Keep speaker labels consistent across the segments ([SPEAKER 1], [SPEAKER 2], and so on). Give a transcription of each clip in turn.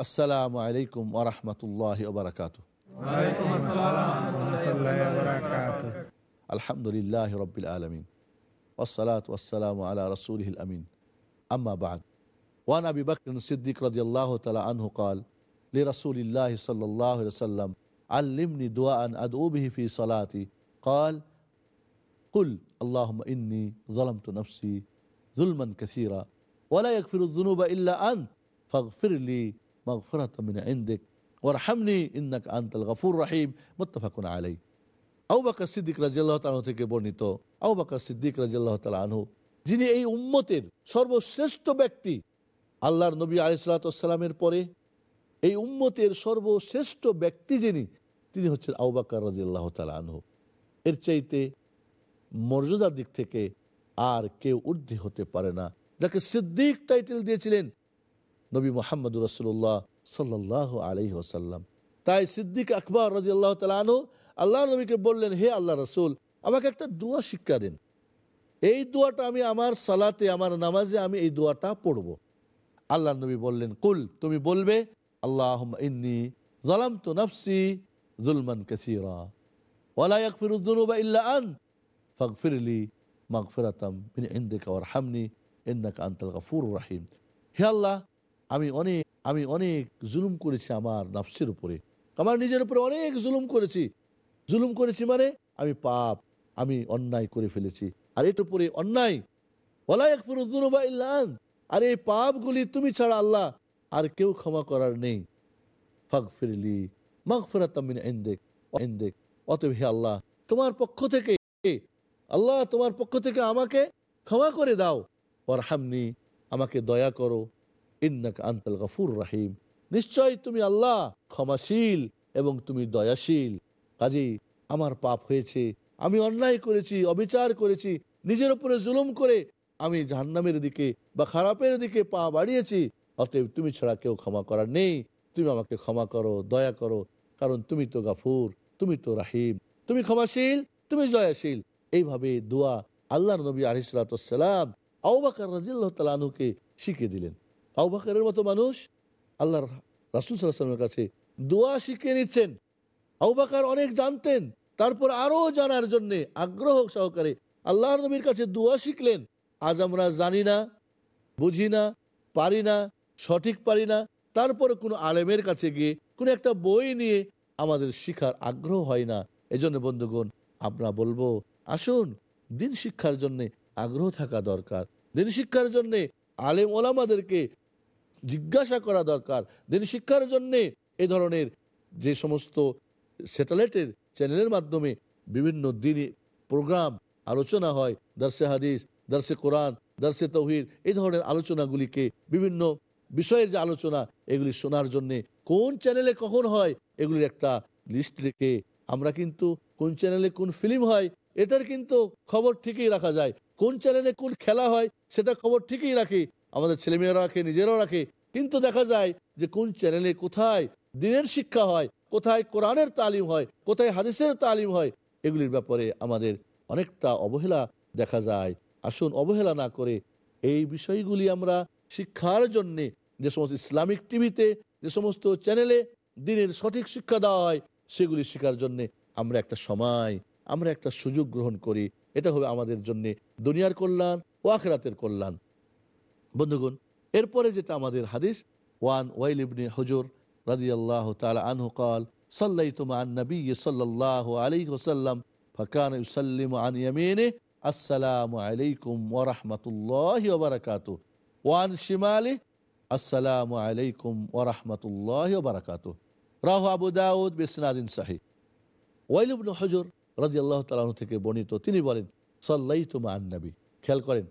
[SPEAKER 1] السلام عليكم ورحمة الله
[SPEAKER 2] وبركاته. وعليكم السلام ورحمة
[SPEAKER 1] الله وبركاته. الحمد لله رب العالمين والصلاة والسلام على رسوله الأمين. أما بعد وعن أبي بكر الصديق رضي الله تعالى عنه قال لرسول الله صلى الله عليه وسلم علمني دعاء أدعو به في صلاتي. قال قل اللهم إني ظلمت نفسي ظلما كثيرا ولا يغفر الذنوب إلا أنت فاغفر لي مغفرة من عندك وارحمني إنك أنت الغفور الرحيم متفق عليه আবু বাকর সিদ্দিক রাজিয়াল্লাহ তালু থেকে বর্ণিত আবু বাকর সিদ্দিক রাজিয়াল্লাহ তালা আনহু যিনি এই উম্মতের সর্বশ্রেষ্ঠ ব্যক্তি আল্লাহর নবী আলিসাল্লামের পরে এই উম্মতের সর্বশ্রেষ্ঠ ব্যক্তি যিনি তিনি হচ্ছেন আবু বাকর রাজিয়াল্লাহ তালা আনহু এর চাইতে মর্যাদার দিক থেকে আর কেউ ঊর্ধ্বে হতে পারে না যাকে সিদ্দিক টাইটেল দিয়েছিলেন নবী মোহাম্মদ রসুল্লাহ সাল্লাহ আলহি ওসাল্লাম তাই সিদ্দিক আকবর রাজি আল্লাহ তালু আল্লাহ নবীকে বললেন, হে আল্লাহ রসুল, আমাকে একটা দোয়া শিক্ষা দেন। এই দোয়াটা আমি আমার সালাতে, আমার নামাজে আমি এই দোয়াটা পড়ব। আল্লাহ নবী বললেন, কুল, তুমি বলবে আল্লাহ ইন্নি জলাম তো নফসি জুলমান কাসিরা ওয়ালা ইয়াগফিরুয যুনুবা ইল্লা আন ফাগফিরলি মাগফিরাতাম রহিম। হে আল্লাহ আমি অনেক আমি অনেক জুলুম করেছি আমার নফসের উপরে। আমার নিজের উপরে অনেক জুলুম করেছি। জুলুম করেছি মানে আমি পাপ, আমি অন্যায় করে ফেলেছি। আর এটার উপরে অন্যায়। আর এই পাপগুলি তুমি ছাড়া আল্লাহ আর কেউ ক্ষমা করার নেই। ফাগ ফিরলি মাগ ফেরাতামিন এন্দেক হে আল্লাহ, তোমার পক্ষ থেকে, আল্লাহ তোমার পক্ষ থেকে আমাকে ক্ষমা করে দাও। ওরহামনি আমাকে দয়া করো। আন্তাল গফুর রাহিম। নিশ্চয় তুমি আল্লাহ ক্ষমাশীল এবং তুমি দয়াশীল। কাজী আমার পাপ হয়েছে, আমি অন্যায় করেছি, অবিচার করেছি, নিজের উপরে জুলুম করে আমি জাহান্নামের দিকে বা খারাপের দিকে পা বাড়িয়েছি, অতএব তুমি ছাড়া কেউ ক্ষমা করার নেই। তুমি আমাকে ক্ষমা করো, দয়া করো, কারণ তুমি তো গাফুর, তুমি তো রাহিম। তুমি ক্ষমাশীল, তুমি জয়াশীল এইভাবে দোয়া আল্লাহ নবী আলিসালাম আউবাকার রাজিল্লাহ তালুকে শিখিয়ে দিলেন। আউবাকারের মতো মানুষ, আল্লাহর রাসুল সাল্লাহামের কাছে দোয়া শিখিয়ে নিচ্ছেন। আউবাকার অনেক জানতেন, তারপর আরও জানার জন্য আগ্রহ সহকারে আল্লাহর নবীর কাছে দোয়া শিখলেন। আজ আমরা জানি না, বুঝি না, পারি না, সঠিক পারি না, তারপরে কোনো আলেমের কাছে গিয়ে কোনো একটা বই নিয়ে আমাদের শিখার আগ্রহ হয় না। এজন্য বন্ধুগণ, আমরা বলব, আসুন, দিন শিক্ষার জন্যে আগ্রহ থাকা দরকার। দিন শিক্ষার জন্যে আলেম ওলামাদেরকে জিজ্ঞাসা করা দরকার। দিন শিক্ষার জন্যে এ ধরনের যে সমস্ত স্যাটেলাইটের চ্যানেলের মাধ্যমে বিভিন্ন দিনই প্রোগ্রাম, আলোচনা হয় দর্শে হাদিস দর্শে কোরআন দর্শে তৌহির এই ধরনের আলোচনাগুলিকে বিভিন্ন বিষয়ের যে আলোচনা, এগুলি শোনার জন্যে কোন চ্যানেলে কখন হয়, এগুলির একটা লিস্ট রেখে আমরা কিন্তু কোন চ্যানেলে কোন ফিল্ম হয়, এটার কিন্তু খবর ঠিকই রাখা যায়। কোন চ্যানেলে কোন খেলা হয়, সেটা খবর ঠিকই রাখে। আমাদের ছেলেমেয়েরা রাখে, নিজেরাও রাখে। কিন্তু দেখা যায় যে কোন চ্যানেলে কোথায় দিনের শিক্ষা হয়, কোথায় কোরআনের তালিম হয়, কোথায় হাদিসের তালিম হয়, এগুলির ব্যাপারে আমাদের অনেকটা অবহেলা দেখা যায়। আসুন অবহেলা না করে এই বিষয়গুলি আমরা শিক্ষার জন্যে যে সমস্ত ইসলামিক টিভিতে যে সমস্ত চ্যানেলে দিনের সঠিক শিক্ষা দেওয়া হয়, সেগুলি শেখার জন্য আমরা একটা সময়, আমরা একটা সুযোগ গ্রহণ করি। এটা হবে আমাদের জন্য দুনিয়ার কল্যাণ ও আখরাতের কল্যাণ। বন্ধুগণ, এরপরে যেটা আমাদের হাদিস, ওয়ান ওয়াইল ইবনে হজুর রাজি আল্লাহ তালা আনহু কাল, সাল্লাইতু মা নবী সাল্লাল্লাহু আলাইহি ওয়াসাল্লাম, ফাকান ইউসাল্লিমু আন ইয়ামিনে আসসালামু আলাইকুম ওয়া রাহমাতুল্লাহি ওয়া বারাকাতুহু। ওয়ান শিমালি, আসসালামু আলাইকুম ওয়া রাহমাতুল্লাহি ওয়া বারাকাতুহু। রাহু আবু দাউদ বিসনাদিন সহিহ। ওয়াইল ইবনে হজুর রাজি আল্লাহ তালাহ থেকে বর্ণিত, তিনি বলেন, সাল্লাইতু মা নবী খেয়াল করেন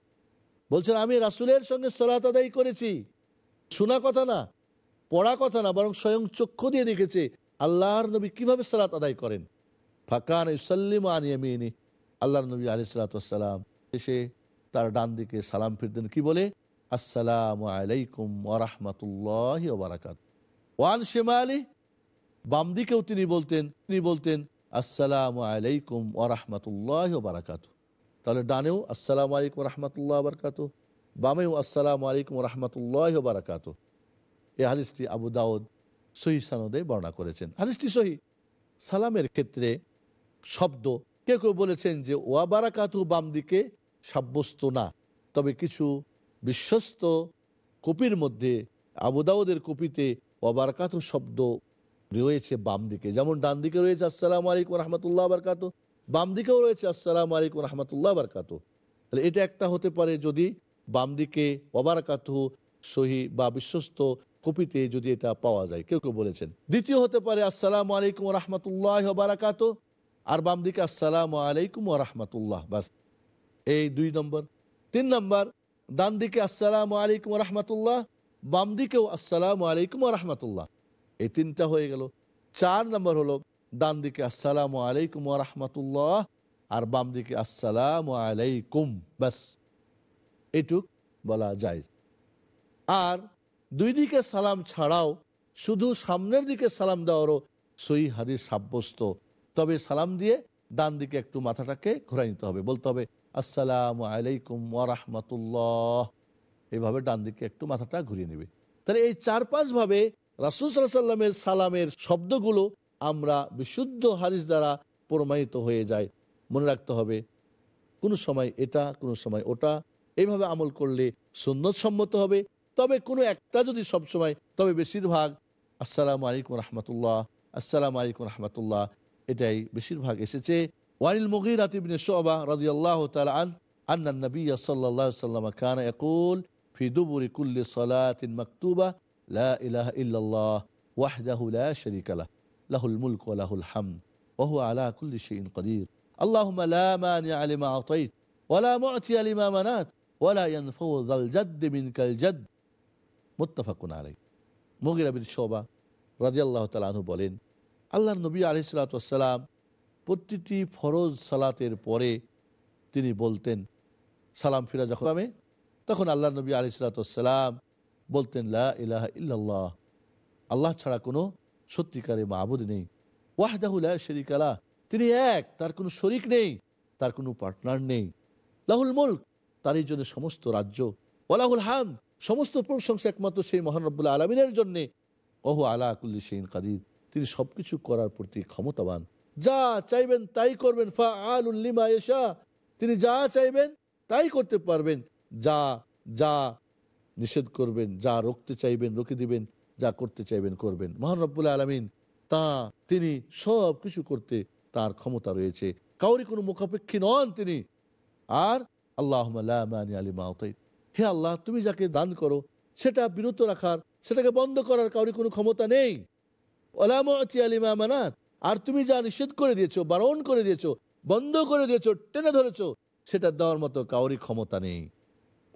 [SPEAKER 1] বলছেন, আমি রাসুলের সঙ্গে সলাত আদায় করেছি। শোনা কথা না, পড়া কথা না, বরং স্বয়ং চক্ষু দিয়ে দেখেছে। আল্লাহর নবী কীভাবে সালাত আদায় করেন? ফাকান ইসাল্লিম আনিয়ামিনী আল্লাহর নবী আলি সালাতাম এসে তার ডান দিকে সালাম ফিরতেন। কি বলে? আসসালাম আলাইকুম ওরহমতুল্লাহ ওবরাকাত ওয়ান শেমা আলী বাম দিকেও তিনি বলতেন তিনি বলতেন, আসসালাম আলাইকুম ওরহমতুল্লাহ বারাকাত তাহলে ডানেও আসসালাম আলাইকুম রহমতুল্লাহ বারকাত বামেও আসসালাম আলাইকুম রহমতুল্লাহ বারাকাত এই হাদিসটি আবু দাউদ সহি সানদে বর্ণনা করেছেন। হাদিসটি সহি। সালামের ক্ষেত্রে শব্দ, কেউ কেউ বলেছেন যে, ওয়া বারাকাতু বাম দিকে সাব্যস্ত না। তবে কিছু বিশ্বস্ত কপির মধ্যে আবুদাউদের কপিতে ওয়াবারকাতু শব্দ রয়েছে বাম দিকে। যেমন ডান দিকে রয়েছে, আসসালাম আলাইকুম রহমতুল্লাহ বারকাত বাম দিকেও রয়েছে, আসসালাম আলাইকুম রহমতুল্লাহ বারকাত তাহলে এটা একটা হতে পারে যদি বাম দিকে ওবারকাতু সহি বা বিশ্বস্ত কপিতে যদি এটা পাওয়া যায়। কেউ কেউ বলেছেন। দ্বিতীয় হতে পারে, আসসালাম আলাইকুম রহমতুল্লাহ বারাকাত আর বাম দিকে, আসসালাম আলাইকুম রহমতুল্লাহ, বাস। এই দুই নম্বর। তিন নম্বর, ডান দিকে, আসসালাম আলাইকুম রহমতুল্লাহ, বাম দিকেও, আসসালাম আলাইকুম রহমতুল্লাহ। এই তিনটা হয়ে গেল। চার নম্বর হলো ডান দিকে আসসালাম আলাইকুম রহমতুল্লাহ আর বাম দিকে আসসালাম আলাইকুম। ব্যাস, এটুক বলা যায়। আর দুই দিকে সালাম ছাড়াও শুধু সামনের দিকে সালাম দেওয়ারও সই হাদিস সাব্যস্ত। তবে সালাম দিয়ে ডান দিকে একটু মাথাটাকে ঘুরাই নিতে হবে। বলতে হবে, আসসালাম আলাইকুম ওরহমতুল্লাহ এইভাবে ডান দিকে একটু মাথাটা ঘুরিয়ে নেবে। তাহলে এই চার পাঁচ ভাবে রাসুল সাল্লামের সালামের শব্দগুলো আমরা বিশুদ্ধ হাদিস দ্বারা প্রমাণিত হয়ে যায়। মনে রাখতে হবে, কোনো সময় এটা, কোনো সময় ওটা। এইভাবে আমল করলে সুন্নত সম্মত হবে। তবে কোনো একটা যদি সব সময় তবে বেশিরভাগ, আসসালামু আলাইকুম রহমতুল্লাহ, আসসালামু আলাইকুম রহমতুল্লাহ, এটাই বেশিরভাগ এসেছে। ওয়ানিল মুগিরাত ইবনে শুবা রাদিয়াল্লাহু তাআলা আন, আন্না নবী সাল্লাল্লাহু আলাইহি ওয়াসাল্লাম কানা ইয়াকুল, ফি কুল্লি সালাতিন মাকতুবা, লা ইলাহা ইল্লাল্লাহ, ওয়াহদাহু লা শারীকা লাহ। লাহুল মুলক ওয়া লাহুল হামদ ওয়া হুয়া আলা কুল্লি শাইইন কাদির اللهم لا مانع لما أعطيت ولا معطي لما منعت ولا ينفع ذا الجد منك الجد মুত্তাফাকুন আলাই মুগিরা বিন শোবা রাজিয়াল্লাহ তালু বলেন আল্লাহ নবী আলিসালাম প্রতিটি ফরজ সালাতের পরে তিনি বলতেন সালাম ফিরা যখন আমি তখন আল্লাহ নবী আলিসালাম বলতেন লা ইলাহা ইল্লাল্লাহ আল্লাহ ছাড়া কোনো সত্যিকারে মাহবুদ নেই। ওয়াহদাহুল্লাহ শরিক আলাহ তিনি এক, তার কোনো শরিক নেই, তার কোনো পার্টনার নেই। লাহুল মুল্ক তারই জন্য সমস্ত রাজ্য ওলাহুল হাম, সমস্ত প্রশংসা একমাত্র সেই মহানব্বুল্লাহ আলমিনের জন্য। ওহু আলা আকুল্লি সেইন কাদির। তিনি সবকিছু করার প্রতি ক্ষমতাবান। যা চাইবেন তাই করবেন ফা আলুল্লিমা এসা তিনি যা চাইবেন তাই করতে পারবেন। যা যা নিষেধ করবেন, যা রুখতে চাইবেন, রুখে দিবেন যা করতে চাইবেন, করবেন। মহানব্বুল্লাহ আলমিন তা তিনি সব কিছু করতে তার ক্ষমতা রয়েছে। কাউরি কোনো মুখাপেক্ষী নন তিনি। আর আল্লাহ আলী আলিমা হে আল্লাহ, তুমি যাকে দান করো, সেটা বিরত রাখার, সেটাকে বন্ধ করার কাউরি কোনো ক্ষমতা নেই। আলিমা মানাত। আর তুমি যা নিষেধ করে দিয়েছ, বারণ করে দিয়েছ, বন্ধ করে দিয়েছ, টেনে ধরেছো, সেটা দেওয়ার মতো কাউরি ক্ষমতা নেই।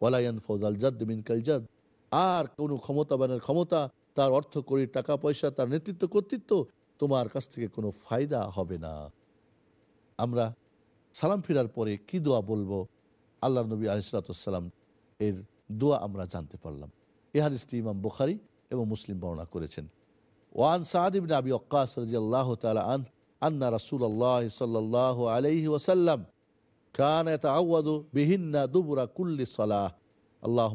[SPEAKER 1] ওয়ালায়ান ফৌজাল জাদ মিন আর কোনো ক্ষমতাবানের ক্ষমতা তার অর্থ করি টাকা পয়সা তার নেতৃত্ব, কর্তৃত্ব, তোমার কাছ থেকে কোনো ফায়দা হবে না। আমরা সালাম ফিরার পরে কি দোয়া বলব? আল্লাহ নবী আলিসালাম এর দোয়া আমরা জানতে পারলাম। এ হাদিসটি ইমাম বুখারি এবং মুসলিম বর্ণনা করেছেন। ওয়ান সাহাদিবিন আবি অক্কাস আল্লাহ তালা আন, আন্না রাসুল আল্লাহ সাল্লাহ আলহি ওসাল্লাম কান এত আউয়াদু বিহিন্না দুবরা কুল্লি সালাহ। আল্লাহ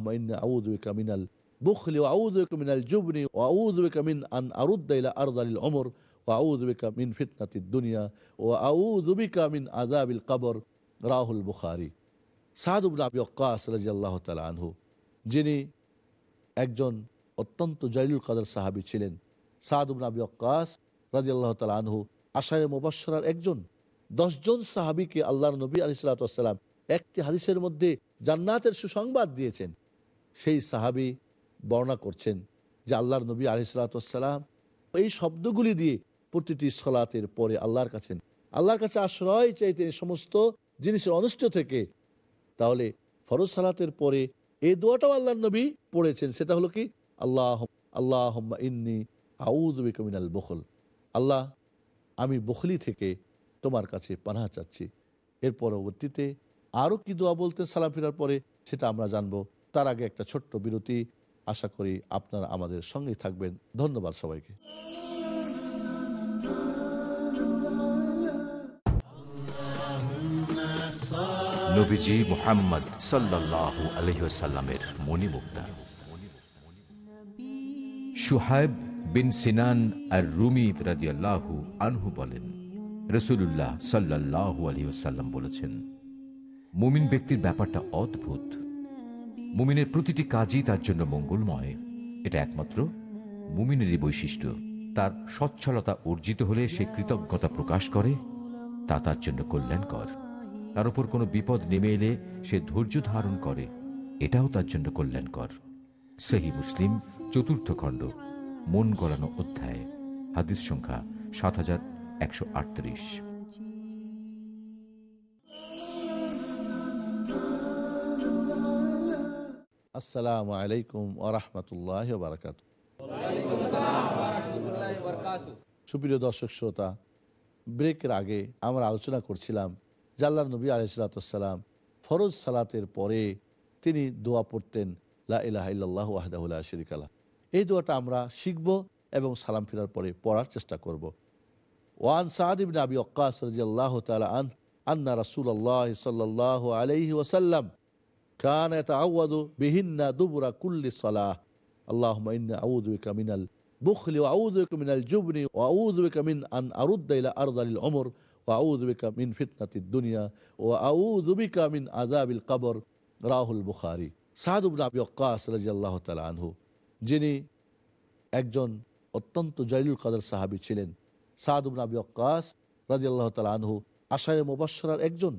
[SPEAKER 1] আউদ্ কামিনাল বুখলি আউজুক মিনাল জুবনি ও আউজুক মিন আন আরুদ্দাইলা আরদালিল অমর ও আউজুবিকা মিন ফিতনাতির দুনিয়া ও আউজুবিকা মিন আজাবিল কাবর রাহুল বুখারি সাহাদুব আবি অক্কাস রাজি আল্লাহ তালা আনহু যিনি একজন অত্যন্ত জলিল কাদের সাহাবী ছিলেন। সাহাদুব আবি অক্কাস রাজি আল্লাহ তালা আনহু আশায় মুবাসরার একজন দশজন সাহাবিকে আল্লাহর নবী আলি সাল্লাতাম একটি হাদিসের মধ্যে জান্নাতের সুসংবাদ দিয়েছেন। সেই সাহাবী বর্ণনা করছেন যে আল্লাহর নবী আলি সাল্লাতাম এই শব্দগুলি দিয়ে প্রতিটি সলাতের পরে আল্লাহর কাছে আল্লাহর কাছে আশ্রয় চাইতেন সমস্ত জিনিসের অনিষ্ট থেকে, তাহলে ফরজ সালাতের পরে এই দোয়াটাও আল্লাহ নবী পড়েছেন। সেটা হলো কি? আল্লাহ আল্লাহ ইন্নি আউদ্দিনাল বখল। আল্লাহ, আমি বখলি থেকে তোমার কাছে পানাহা চাচ্ছি। এর পরবর্তীতে আরও কি দোয়া বলতে সালাম ফেরার পরে? সেটা আমরা জানব। তার আগে একটা ছোট্ট বিরতি। আশা করি আপনারা আমাদের সঙ্গেই থাকবেন। ধন্যবাদ সবাইকে।
[SPEAKER 3] নবীজি মোহাম্মদ সাল্লাল্লাহু আলহিসাল্লামের মণিমুক্তা। সুহাইব বিন সিনান আর রুমি রাদিয়াল্লাহু আনহু বলেন রসুল্লাহ সাল্লাহ আলী বলেছেন, মুমিন ব্যক্তির ব্যাপারটা অদ্ভুত। মুমিনের প্রতিটি কাজই তার জন্য মঙ্গলময়। এটা একমাত্র মুমিনেরই বৈশিষ্ট্য। তার সচ্ছলতা অর্জিত হলে সে কৃতজ্ঞতা প্রকাশ করে, তা তার জন্য কল্যাণকর। তার উপর কোনো বিপদ নেমে এলে সে ধৈর্য ধারণ করে, এটাও তার জন্য কল্যাণকর। সেহি মুসলিম, চতুর্থ খণ্ড, মন গলানো অধ্যায়, হাদিস সংখ্যা সাত হাজার একশো আটত্রিশ।
[SPEAKER 1] আসসালামু আলাইকুম আহমতুল্লাহ বারকাত সুপ্রিয় দর্শক, শ্রোতা, ব্রেকের আগে আমরা আলোচনা করছিলাম জাল্লা নবী আলাইসালাতাম ফরজ সালাতের পরে তিনি দোয়া পড়তেন লাহ। এই দোয়াটা আমরা শিখব এবং সালাম ফিরার পরে পড়ার চেষ্টা করব। ওয়ান সাহাদিবিন আবি অক্কাস রাজি আল্লাহ তালা আন আন্না রাসুল আল্লাহ সাল্লাহ আলহি ওসাল্লাম কান এত আউয়াদু বিহিন্না দুবুরা কুল্লি সালাহ আল্লাহ আউদুকা মিনাল বুখলি ও আউদুকা মিনাল জুবনি ও আউদুকা মিন আন আরুদ্দাইলা আরদালিল অমর ও আউদুবিকা মিন ফিতনাতির দুনিয়া ও আউদুবিকা মিন আজাবিল কাবর রাহুল বুখারি সাহাদুবনা আবি তালা আনহু যিনি একজন অত্যন্ত জলিল কাদের সাহাবি ছিলেন। সাহাদুবনা আবি অক্কাস রাজি আল্লাহ তালা আনহু আশায় মুবাসরার একজন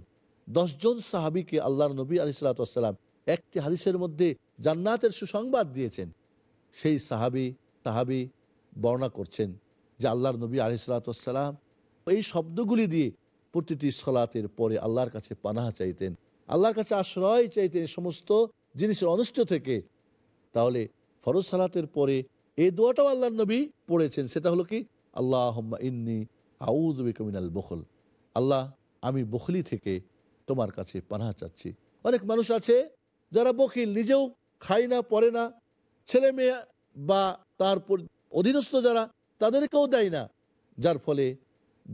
[SPEAKER 1] দশজন সাহাবিকে আল্লাহর নবী আলি সাল্লাতাম একটি হাদিসের মধ্যে জান্নাতের সুসংবাদ দিয়েছেন। সেই সাহাবি সাহাবি বর্ণনা করছেন যে আল্লাহর নবী আলি সাল্লাতাম এই শব্দগুলি দিয়ে প্রতিটি সলাতের পরে আল্লাহর কাছে পানাহা চাইতেন। আল্লাহর কাছে আশ্রয় চাইতেন সমস্ত জিনিসের অনিষ্ট থেকে। তাহলে ফরজ সালাতের পরে এই দোয়াটাও আল্লাহর নবী পড়েছেন, সেটা হলো কি? আল্লাহ ইন্নি আউদ মিনাল বখল। আল্লাহ, আমি বখলি থেকে তোমার কাছে পানাহা চাচ্ছি। অনেক মানুষ আছে যারা বকিল, নিজেও খায় না, পড়ে না। ছেলে মেয়ে বা তার অধীনস্থ যারা, তাদেরকেও দেয় না। যার ফলে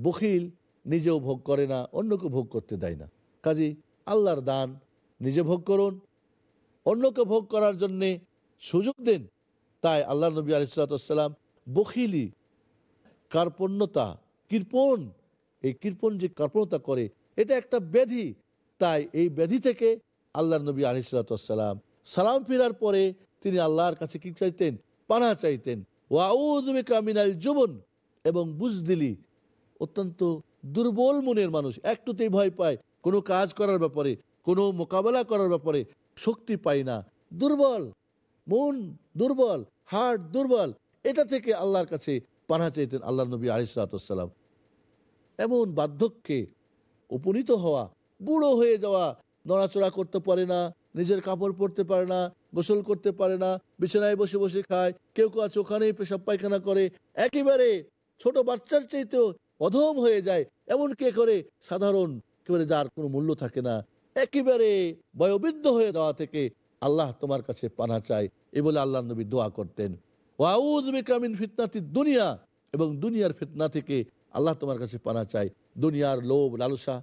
[SPEAKER 1] বকিল নিজেও ভোগ করে না, অন্যকে ভোগ করতে দেয় না। কাজী, আল্লাহর দান, নিজে ভোগ করুন। অন্যকে ভোগ করার জন্যে সুযোগ দেন। তাই আল্লাহ নবী আলিসাল্লাম বখিলি কার্পণ্যতা, কৃপণ। এই কৃপণ যে কার্পণতা করে এটা একটা ব্যাধি। তাই এই ব্যাধি থেকে আল্লাহ নবী আলিসাল্লাম সালাম ফেরার পরে তিনি আল্লাহর কাছে কি চাইতেন? পানা চাইতেন। ওয়াউদ্দিকা মিনাল জুবন। এবং বুঝদিলি, অত্যন্ত দুর্বল মনের মানুষ, একটুতেই ভয় পায়। কোনো কাজ করার ব্যাপারে, কোনো মোকাবেলা করার ব্যাপারে শক্তি পায় না। দুর্বল, মন দুর্বল, হার্ট দুর্বল, এটা থেকে আল্লাহর কাছে পানা চাইতেন আল্লাহ নবী আলিসাল্লাম এমন বার্ধক্যে উপনীত হওয়া, বুড়ো হয়ে যাওয়া, নড়াচড়া করতে পারে না, নিজের কাপড় পরতে পারে না, গোসল করতে পারে না, বিছানায় বসে বসে খায়, কেউ কেউ আছে ওখানেই পেশাব পায়খানা করে, একেবারে ছোট বাচ্চার চাইতেও অধম হয়ে যায়, এমন কে করে? সাধারণ একেবারে যার কোনো মূল্য থাকে না। একেবারে বয়োবৃদ্ধ হয়ে যাওয়া থেকে আল্লাহ তোমার কাছে পানা চাই এ বলে আল্লাহ নবী দোয়া করতেন। ওয়াউদ বিকামিন ফিতনাতি দুনিয়া, এবং দুনিয়ার ফিতনা থেকে আল্লাহ তোমার কাছে পানা চাই। দুনিয়ার লোভ, লালসা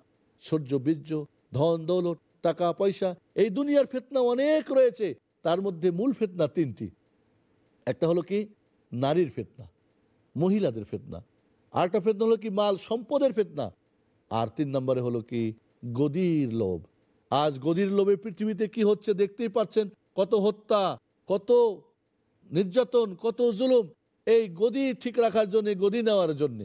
[SPEAKER 1] সূর্য বীর্য, ধন, দৌলত, টাকা, পয়সা, এই দুনিয়ার ফেতনা অনেক রয়েছে। তার মধ্যে মূল ফেতনা তিনটি। একটা হলো কি? নারীর ফেতনা, মহিলাদের ফেতনা। আরেকটা ফেতনা হলো কি? মাল সম্পদের ফেতনা। আর তিন নম্বরে হলো কি? গদির লোভ। আজ গদির লোভে পৃথিবীতে কি হচ্ছে দেখতেই পাচ্ছেন? কত হত্যা, কত নির্যাতন, কত জুলুম। এই গদি ঠিক রাখার জন্য, গদি নেওয়ার জন্য।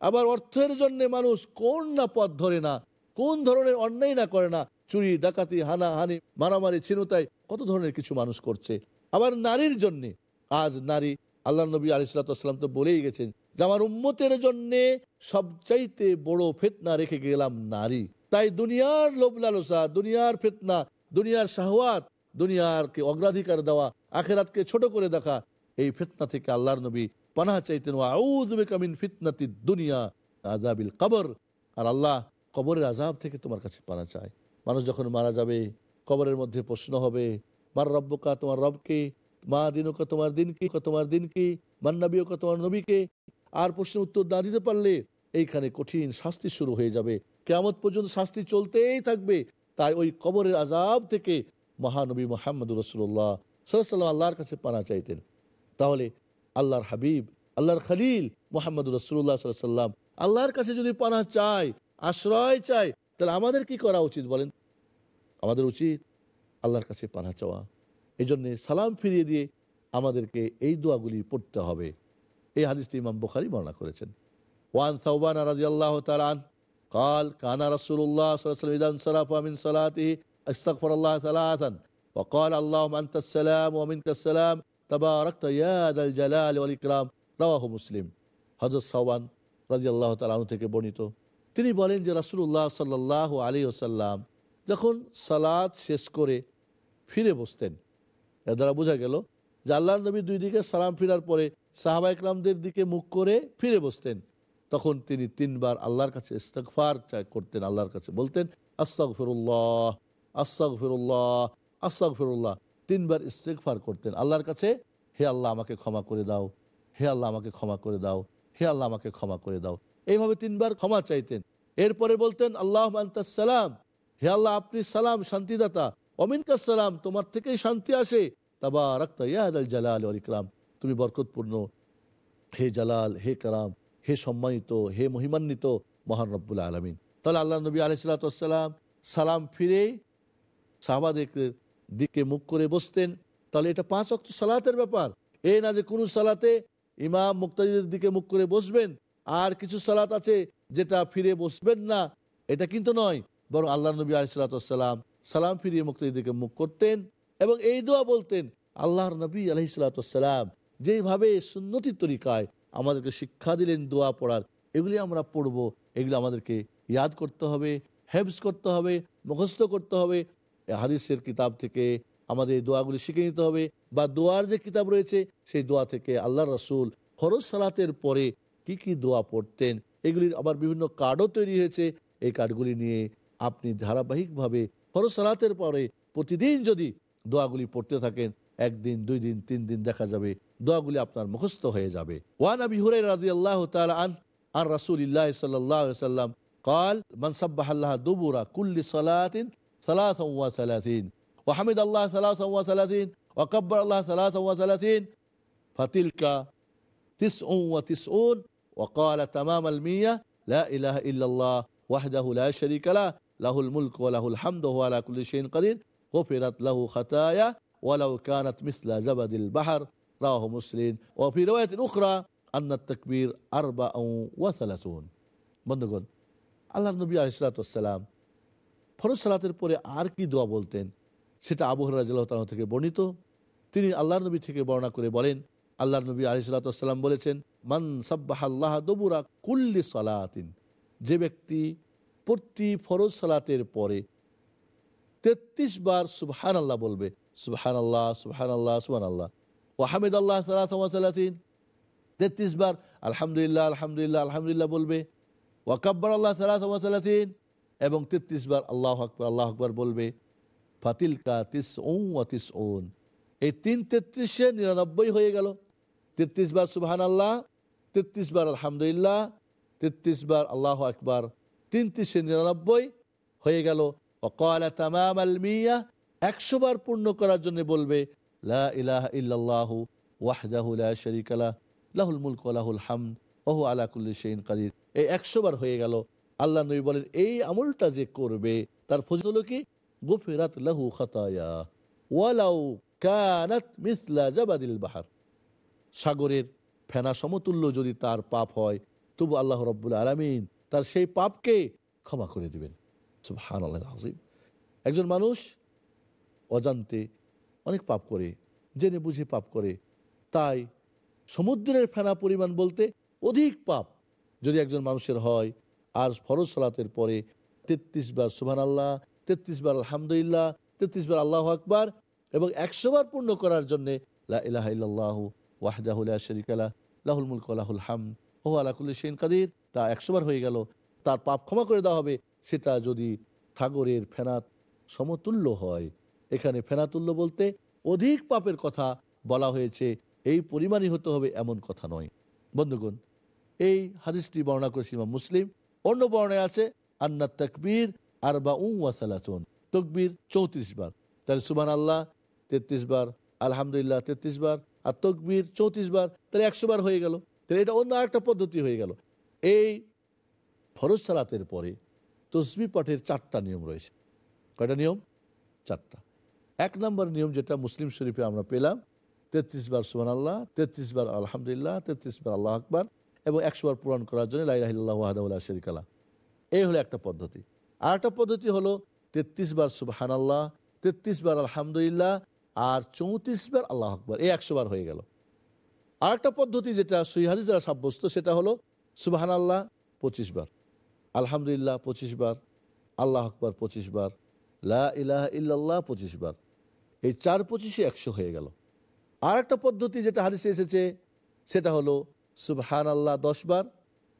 [SPEAKER 1] আবার অর্থের জন্য মানুষ কোন না পথ ধরে না, কোন ধরনের অন্যায় না করে না, চুরি, ডাকাতি হানা হানি মারামারি, ছিনতাই, কত ধরনের কিছু মানুষ করছে। আবার নারীর জন্য, আজ নারী, আল্লাহ নবী আলিসাল্লাম তো বলেই গেছেন যে, আমার উম্মতের জন্য সবচাইতে বড় ফেতনা রেখে গেলাম নারী। তাই দুনিয়ার লোভ লালসা, দুনিয়ার ফেতনা, দুনিয়ার শাহওয়াত, দুনিয়ারকে অগ্রাধিকার দেওয়া, আখেরাতকে ছোট করে দেখা, এই ফেতনা থেকে আল্লাহর নবী পানাহ চাইতেন কামিন ফিতনাতি দুনিয়া আজাবিল কবর। আর আল্লাহ কবরের আজাব থেকে তোমার কাছে পানা চায়। মানুষ যখন মারা যাবে, কবরের মধ্যে প্রশ্ন হবে, মার রব্বকা তোমার রবকে, মা দিনকা তোমার দিন কি তোমার দিন কি মান্নাবিয়কা তোমার নবীকে? আর প্রশ্নের উত্তর না দিতে পারলে এইখানে কঠিন শাস্তি শুরু হয়ে যাবে। কেমন পর্যন্ত শাস্তি চলতেই থাকবে। তাই ওই কবরের আজাব থেকে মহানবী মোহাম্মদ রসুল্লাহ সাল্লাম আল্লাহর কাছে পানা চাইতেন। তাহলে আল্লাহর হাবিব আল্লাহর খালিল মোহাম্মদ রসুল্লাহ সাল্লাম আল্লাহর কাছে যদি পানা চাই আশ্রয় চাই তাহলে আমাদের কি করা উচিত বলেন আমাদের উচিত আল্লাহর কাছে পানা চাওয়া এই জন্যে সালাম ফিরিয়ে দিয়ে আমাদেরকে এই দোয়াগুলি পড়তে হবে এই হাদিসটি ইমাম বুখারি বর্ণনা করেছেন ওয়ান সাউবান রাজি আল্লাহ তালান قال كان رسول الله صلى الله عليه وسلم إذا انصرف من صلاته استغفر الله ثلاثا وقال اللهم أنت السلام ومنك السلام মুসলিম। হজরত সওয়ান রাজি আল্লাহ তালু থেকে বর্ণিত। তিনি বলেন যে রাসুল্লাহ সাল্লাহ আলী ওসাল্লাম যখন সালাদ শেষ করে ফিরে বসতেন, এর দ্বারা বোঝা গেল যে আল্লাহ নবী দুই দিকে সালাম ফিরার পরে সাহাবা ইকলামদের দিকে মুখ করে ফিরে বসতেন। তখন তিনি তিনবার আল্লাহর কাছে ইস্তকফার করতেন, আল্লাহর কাছে বলতেন আস্তাক ফিরুল্লাহ আস্তাক ফিরুল্লাহ আস্তাক ফিরুল্লাহ তিনবার ইস্তেকফার করতেন। আল্লাহর কাছে, হে আল্লাহ, আমাকে ক্ষমা করে দাও। হে আল্লাহ, আমাকে ক্ষমা করে দাও। হে আল্লাহ, আমাকে ক্ষমা করে দাও। এইভাবে তিনবার ক্ষমা চাইতেন। এরপরে বলতেন, আল্লাহ সালাম। হে আল্লাহ, আপনি সালাম, শান্তিদাতা। অমিনকা সালাম, তোমার থেকেই শান্তি আসে। তাবা তুমি বরকতপূর্ণ। হে জালাল, হে কারাম, হে সম্মানিত, হে মহিমান্বিত, মহান রব্বুল আলমিন। তাহলে আল্লাহ নবী আলাইসালাম সালাম ফিরে সাহাবাদের দিকে মুখ করে বসতেন, তাহলে এটা পাঁচ অক্ত সালাতের ব্যাপার। এই না যে কোনো সালাতে ইমাম মুক্তাদিদের দিকে মুখ করে বসবেন, আর কিছু সালাত আছে যেটা ফিরে বসবেন না, এটা কিন্তু নয়। বরং আল্লাহ নবী আলিসাল্লাম সালাম ফিরিয়ে মুক্তাদির দিকে মুখ করতেন এবং এই দোয়া বলতেন, আল্লাহর নবী আলহিসাল্লাম যেইভাবে সুন্নতির তরিকায় আমাদেরকে শিক্ষা দিলেন দোয়া পড়ার, এগুলি আমরা পড়ব, এগুলি আমাদেরকে ইয়াদ করতে হবে, হেফজ করতে হবে, মুখস্থ করতে হবে হাদিসের কিতাব থেকে আমাদের এই দোয়াগুলি শিখে নিতে হবে বা দোয়ার যে কিতাব রয়েছে সেই দোয়া থেকে আল্লাহ রসুল ফরজ সালাতের পরে কি কি দোয়া পড়তেন এগুলির আবার বিভিন্ন কার্ডও তৈরি হয়েছে এই কার্ডগুলি নিয়ে আপনি ধারাবাহিকভাবে ফরজ সালাতের পরে প্রতিদিন যদি দোয়াগুলি পড়তে থাকেন একদিন দুই দিন তিন দিন দেখা যাবে দোয়াগুলি আপনার মুখস্থ হয়ে যাবে ওয়ান আবি হুরাই রাদিয়াল্লাহু তাআলা আন আর রাসূলিল্লাহ সাল্লাল্লাহু আলাইহি সাল্লাম قال من سبح الله دبر كل صلاة 33 وحمد الله 33 وكبر الله 33 فتلك 99 وقال تمام المية. لا إله إلا الله وحده لا شريك له. له الملك وله الحمد وهو على كل شيء قدير. غفرت له خطايا. ولو كانت مثل زبد البحر. رواه مسلم. وفي رواية أخرى أن التكبير 34 بندقون. النبي عليه الصلاة والسلام. ফরজ সালাতের পরে আর কি দোয়া বলতেন? সেটা আবহাওয়া রাজিল্লাহ থেকে বর্ণিত। তিনি আল্লাহ নবী থেকে বর্ণনা করে বলেন আল্লাহ নবী আলিসাল্লাম বলেছেন, মান সাব্বাহ আল্লাহ দবুরা কুল্লি সালাতিন। যে ব্যক্তি প্রতি ফরজ সালাতের পরে তেত্রিশ বার সুবহান আল্লাহ বলবে সুবহান আল্লাহ সুবহান আল্লাহ সুবহান আল্লাহ ওয়াহামিদ আল্লাহ সালাতিন। তেত্রিশ বার, আলহামদুলিল্লাহ আলহামদুলিল্লাহ আলহামদুলিল্লাহ, বলবে ওয়াকাব্বার আল্লাহ সালাতিন। এবং তেত্রিশ বার আল্লাহ আকবর আল্লাহ আকবর বলবে, ফাতিলকা তিস তিস ওন এই তিন তেত্রিশে নিরানব্বই হয়ে গেল। তেত্রিশ বার সুবহান আল্লাহ তেত্রিশ বার আলহামদুলিল্লাহ, তেত্রিশ বার আল্লাহ আকবর। তিন তিরিশে নিরানব্বই হয়ে গেল। অকাল তামাম আল মিয়া, একশো বার পূর্ণ করার জন্য বলবে, লা ইলাহা ইল্লাল্লাহু ওয়াহদাহু লা শারীকা লাহ লাহুল মুলক লাহুল হামদ, ওয়া হুয়া আলা কুল্লি শাইইন কাদির। এই একশো বার হয়ে গেল। আল্লাহ নবী বলেন, এই আমলটা যে করবে, তার ফজিলত হলো কি? গুফিরাত লাহু খাতায়া, ওয়ালাউ কানাত মিসলা জাবাদিল বাহার। সাগরের ফেনা সমতুল্য যদি তার পাপ হয়, তবু আল্লাহ রব্বুল আলমিন তার সেই পাপকে ক্ষমা করে দিবেন। সুবহান আল্লাহ একজন মানুষ অজান্তে অনেক পাপ করে, জেনে বুঝে পাপ করে, তাই সমুদ্রের ফেনা পরিমাণ বলতে অধিক পাপ যদি একজন মানুষের হয় আর ফরজ সালাতের পরে তেত্রিশ বার সুবহান আল্লাহ তেত্রিশ বার আলহামদুলিল্লাহ, তেত্রিশ বার আল্লাহ আকবার এবং একশো বার পূর্ণ করার জন্যে লাহ লাহুল মুলক ওয়া লাহুল আলা কুল্লি শাইইন কাদির। তা একশো বার হয়ে গেল, তার পাপ ক্ষমা করে দেওয়া হবে। সেটা যদি সাগরের ফেনাত সমতুল্য হয়। এখানে ফেনাতুল্য বলতে অধিক পাপের কথা বলা হয়েছে, এই পরিমাণই হতে হবে এমন কথা নয়। বন্ধুগণ, এই হাদিসটি বর্ণনা করেছে ইমাম মুসলিম। অন্য বর্ণায় আছে, আন্না তকবীর আর বা উসালাচন তকবীর চৌত্রিশ বার। তাহলে সুবান আল্লাহ তেত্রিশ বার, আলহামদুলিল্লাহ তেত্রিশ বার, আর তকবির চৌত্রিশ বার, তাহলে একশো বার হয়ে গেল। তাহলে এটা অন্য আরেকটা পদ্ধতি হয়ে গেল। এই ফরজ সালাতের পরে তসবি পাঠের চারটা নিয়ম রয়েছে। কয়টা নিয়ম? চারটা। এক নম্বর নিয়ম যেটা মুসলিম শরীফে আমরা পেলাম, তেত্রিশ বার সুবান আল্লাহ তেত্রিশ বার আলহামদুলিল্লাহ, তেত্রিশ বার আল্লাহ আকবার এবং একশো বার পূরণ করার জন্য লাইলাহিল্লাহ শরিকালা এই হলো একটা পদ্ধতি। আর একটা পদ্ধতি হলো তেত্রিশ বার সুবাহান আল্লাহ তেত্রিশ বার আলহামদুলিল্লাহ, আর চৌত্রিশ বার আল্লাহ আকবার। এই একশো বার হয়ে গেল। আর একটা পদ্ধতি যেটা সৈহাদিস দ্বারা সাব্যস্ত, সেটা হলো সুবাহান আল্লাহ পঁচিশ বার, আলহামদুলিল্লাহ পঁচিশ বার, আল্লাহ আকবার পঁচিশ বার, লা ইলাহা ইল্লাল্লাহ পঁচিশ বার। এই চার পঁচিশে একশো হয়ে গেল। আর একটা পদ্ধতি যেটা হাদিসে এসেছে, সেটা হলো সুবহান আল্লাহ দশ বার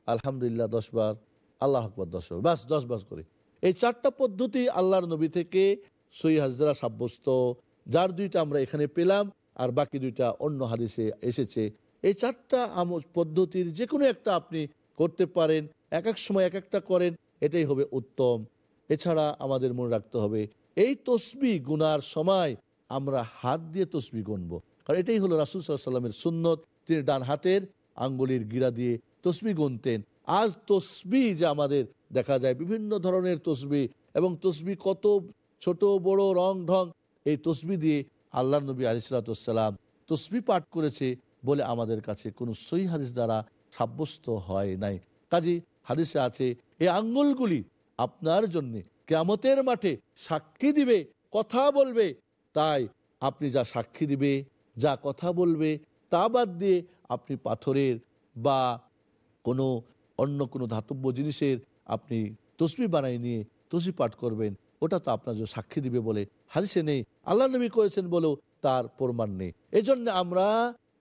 [SPEAKER 1] আলহামদুলিল্লাহ দশ বার আল্লাহ আকবর দশ বার বাস দশ বার করে। এই চারটা পদ্ধতি আল্লাহর নবী থেকে সই হাজরা সাব্যস্ত, যার দুইটা আমরা এখানে পেলাম আর বাকি দুইটা অন্য হাদিসে এসেছে। এই চারটা পদ্ধতির যে কোনো একটা আপনি করতে পারেন, এক এক সময় এক একটা করেন, এটাই হবে উত্তম। এছাড়া আমাদের মনে রাখতে হবে, এই তসবি গুনার সময় আমরা হাত দিয়ে তসবি গুনবো। কারণ এটাই হলো রাসুল সাল্লামের সুন্নত, তিনি ডান হাতের আঙ্গুলির গিরা দিয়ে তসবি গুনতেন। আজ তসবি যে আমাদের দেখা যায়, বিভিন্ন ধরনের তসবি এবং তসবি কত ছোট, বড়, রং ঢং, এই তসবি দিয়ে আল্লাহ নবী আলিসালাম তসবি পাঠ করেছে বলে আমাদের কাছে কোনো সই হাদিস দ্বারা সাব্যস্ত হয় নাই। কাজী হাদিসে আছে এই আঙ্গুলগুলি আপনার জন্য কেমতের মাঠে সাক্ষী দিবে, কথা বলবে। তাই আপনি যা সাক্ষী দিবে, যা কথা বলবে, তা বাদ দিয়ে আপনি পাথরের বা কোনো অন্য কোনো ধাতব্য জিনিসের আপনি তসবি বানাই নিয়ে তসবি পাঠ করবেন, ওটা তো আপনার জন্য সাক্ষী দিবে বলে হাদিসে নেই। আল্লাহ নবী করেছেন বলেও তার প্রমাণ নেই। এই জন্য আমরা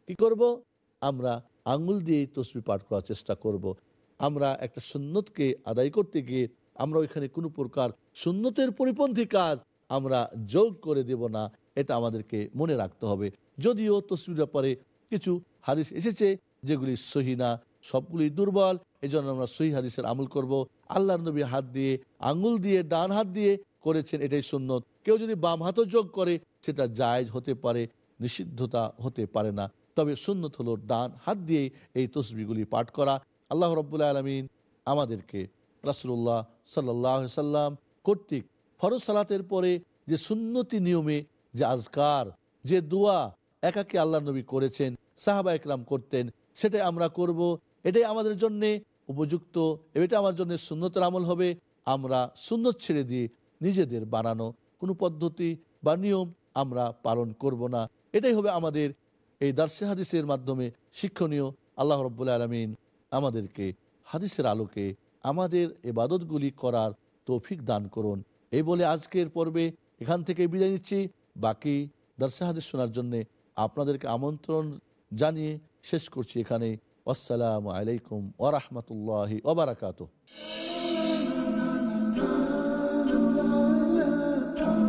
[SPEAKER 1] কি করব? আমরা আঙ্গুল দিয়ে তসবি পাঠ করার চেষ্টা করব। আমরা একটা সুন্নতকে আদায় করতে গিয়ে আমরা ওইখানে কোনো প্রকার সুন্নতের পরিপন্থী কাজ আমরা যোগ করে দেব না, এটা আমাদেরকে মনে রাখতে হবে। যদিও তসবির ব্যাপারে কিছু হাদিস এসেছে যেগুলি সহি না, সবগুলি দুর্বল। এই জন্য আমরা সহি হাদিসের আমল করব। আল্লাহ নবী হাত দিয়ে আঙ্গুল দিয়ে, ডান হাত দিয়ে করেছেন, এটাই সুন্নত। কেউ যদি বাম হাতও যোগ করে, সেটা জায়জ হতে পারে, নিষিদ্ধতা হতে পারে না। তবে সুন্নত হলো ডান হাত দিয়ে এই তসবিগুলি পাঠ করা। আল্লাহ রব্বুল্লাহ আলমিন আমাদেরকে রাসুল্লাহ সাল্লাহ সাল্লাম কর্তৃক ফরজ সালাতের পরে যে সুন্নতি নিয়মে, যে আজকার, যে দোয়া একাকে আল্লাহ নবী করেছেন, সাহাবা একরাম করতেন, সেটাই আমরা করব, এটাই আমাদের জন্য উপযুক্ত এটা আমার জন্য সুন্নতের আমল হবে, আমরা সুন্নত ছেড়ে দিয়ে নিজেদের বানানো কোনো পদ্ধতি বা নিয়ম আমরা পালন করব না। এটাই হবে আমাদের এই দার্সে হাদিসের মাধ্যমে শিক্ষণীয়। আল্লাহ রব্বুল্লা আলমিন আমাদেরকে হাদিসের আলোকে আমাদের এবাদতগুলি করার তৌফিক দান করুন। এই বলে আজকের পর্বে এখান থেকে বিদায় নিচ্ছি। বাকি দার্সে হাদিস শোনার জন্য আপনাদেরকে আমন্ত্রণ জানিয়ে শেষ করছি এখানে। আসসালামু আলাইকুম ওরহমতুল্লাহ ওবরাকাত